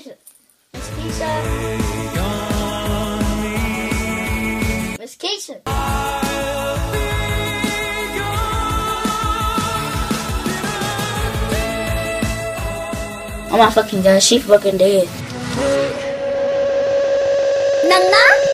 Miss Mestizo. Miss Mestizo. Oh my fucking god, she fucking dead. Nana?